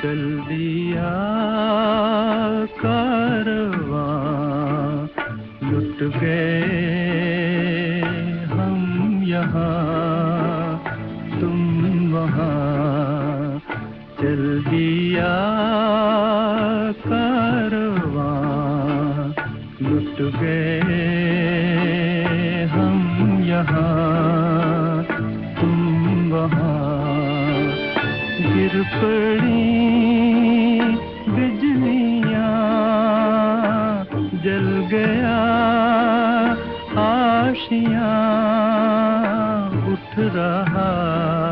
चल दिया लुट गए चल दिया कारवां। लुट गए हम यहाँ, तुम वहाँ। गिर पड़ी बिजलियाँ, जल गया आशियाँ। उठ रहा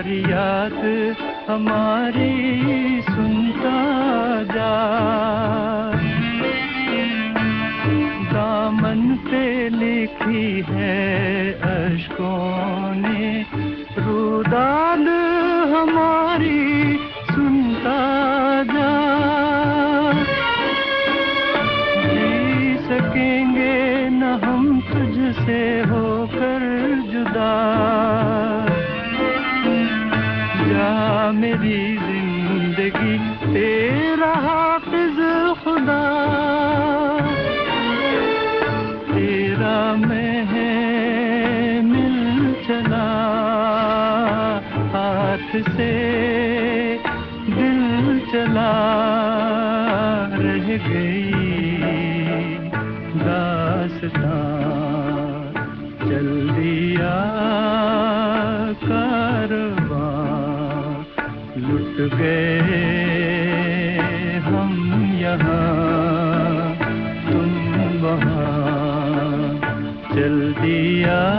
फरियाद हमारी सुनता जा। दामन पे लिखी है अशकों ने रुदाल हमारी सुनता जा। जी सकेंगे न हम तुझसे होकर जुदा। से दिल चला रह गई दास्तां चल दिया कारवां। लुट गए हम यहाँ। तुम वहाँ। चल दिया